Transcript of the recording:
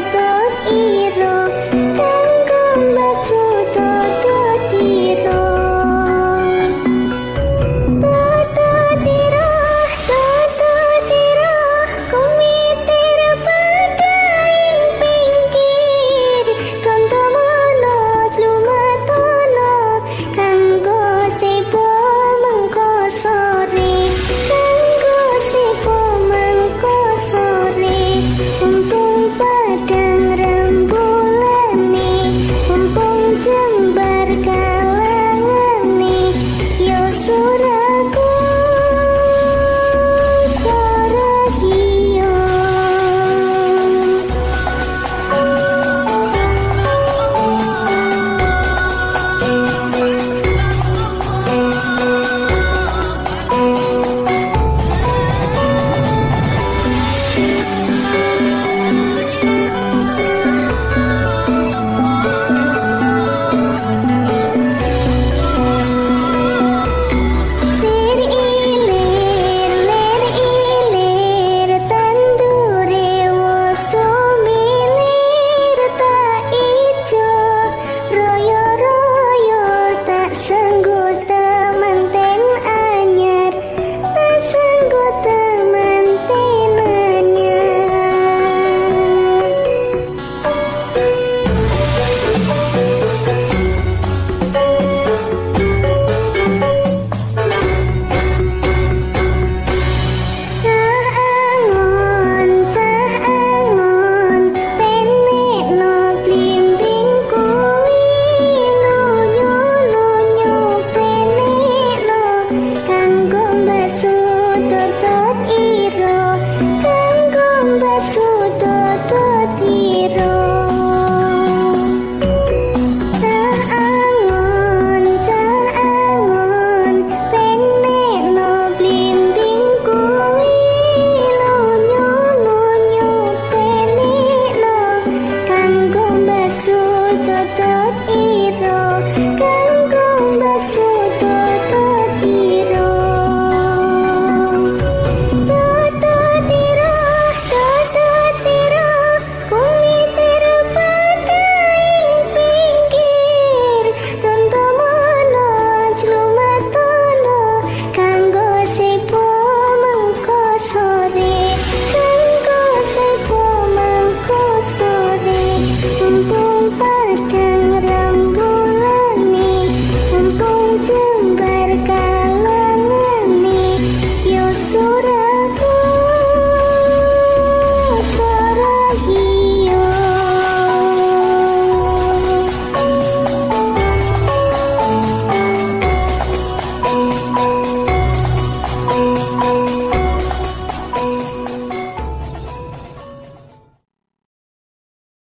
的。